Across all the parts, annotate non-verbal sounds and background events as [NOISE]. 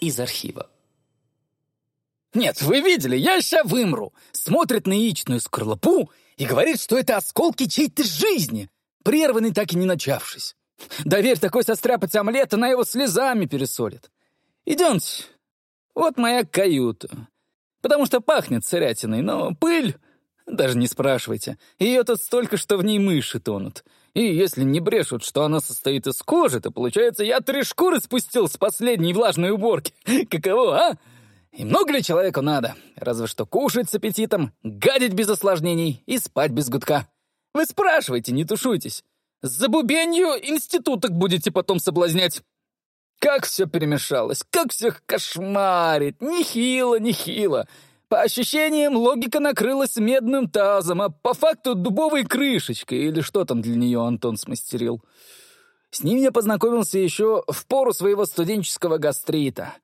из архива. «Нет, вы видели, я ща вымру!» Смотрит на яичную скорлупу и говорит, что это осколки чьей-то жизни, прерванной так и не начавшись. Доверь такой состряпать омлет, она его слезами пересолит. Идемте, вот моя каюта. Потому что пахнет сырятиной, но пыль... Даже не спрашивайте. Ее тут столько, что в ней мыши тонут. И если не брешут, что она состоит из кожи, то, получается, я три шкуры спустил с последней влажной уборки. [LAUGHS] Каково, а? И много ли человеку надо? Разве что кушать с аппетитом, гадить без осложнений и спать без гудка. Вы спрашивайте, не тушуйтесь. С забубенью институток будете потом соблазнять. Как все перемешалось, как всех кошмарит. Нехило, нехило. По ощущениям, логика накрылась медным тазом, а по факту дубовой крышечкой, или что там для нее Антон смастерил. С ним я познакомился еще в пору своего студенческого гастрита.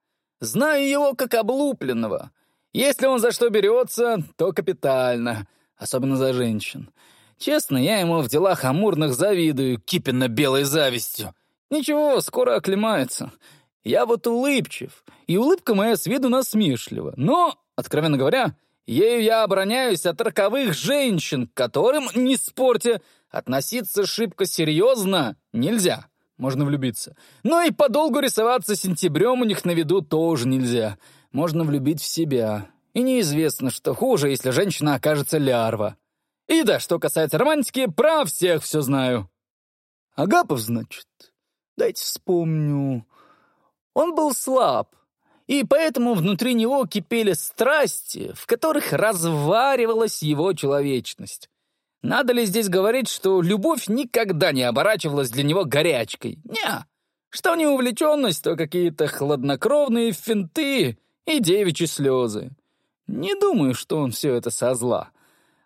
Знаю его как облупленного. Если он за что берется, то капитально, особенно за женщин. Честно, я ему в делах амурных завидую, кипенно-белой завистью. Ничего, скоро оклемается. Я вот улыбчив, и улыбка моя с виду насмешлива. Но, откровенно говоря, ею я обороняюсь от роковых женщин, к которым, не спорьте, относиться шибко серьезно нельзя. Можно влюбиться. Но и подолгу рисоваться сентябрем у них на виду тоже нельзя. Можно влюбить в себя. И неизвестно, что хуже, если женщина окажется лярва. И да, что касается романтики, про всех все знаю. Агапов, значит, дайте вспомню. Он был слаб, и поэтому внутри него кипели страсти, в которых разваривалась его человечность. Надо ли здесь говорить, что любовь никогда не оборачивалась для него горячкой? Не. Что не увлеченность, то какие-то хладнокровные финты и девичьи слезы. Не думаю, что он все это со зла.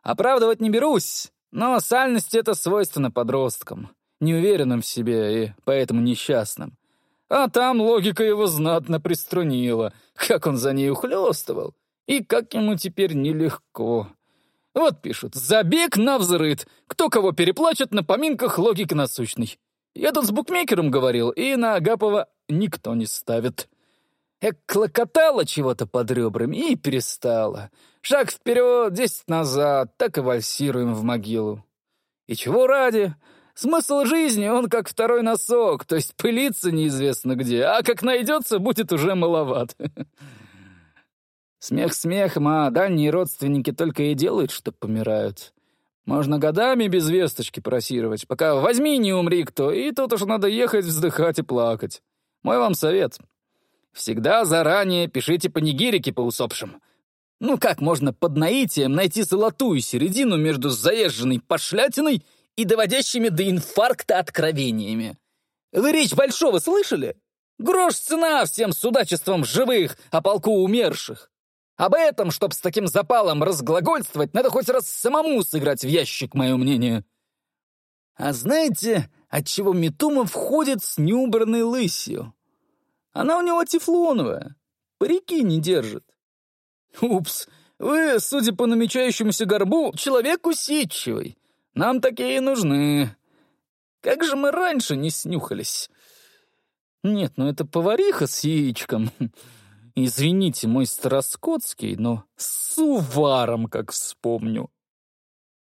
Оправдывать не берусь, но сальность — это свойственно подросткам, неуверенным в себе и поэтому несчастным. А там логика его знатно приструнила, как он за ней ухлёстывал, и как ему теперь нелегко. Вот пишут, забег на взрыд, кто кого переплачет на поминках логики насущной. Я тут с букмекером говорил, и на Агапова никто не ставит. Эк, клокотала чего-то под ребрами и перестала. Шаг вперед, десять назад, так и вальсируем в могилу. И чего ради? Смысл жизни, он как второй носок, то есть пылиться неизвестно где, а как найдется, будет уже маловат. [LAUGHS] Смех смехом, а дальние родственники только и делают, что помирают. Можно годами без весточки просировать, пока возьми не умри кто, и тут уж надо ехать, вздыхать и плакать. Мой вам совет. Всегда заранее пишите панигирики по усопшим. Ну как можно под наитием найти золотую середину между заезженной пошлятиной и доводящими до инфаркта откровениями? Вы речь Большого слышали? Грош цена всем судачеством живых, а полку умерших. Об этом, чтоб с таким запалом разглагольствовать, надо хоть раз самому сыграть в ящик, мое мнение. А знаете, отчего Метумов входит с неубранной лысью? Она у него тефлоновая, парики не держит. Упс, вы, судя по намечающемуся горбу, человек усидчивый. Нам такие нужны. Как же мы раньше не снюхались? Нет, ну это повариха с яичком. [LAUGHS] Извините, мой староскотский, но с уваром, как вспомню.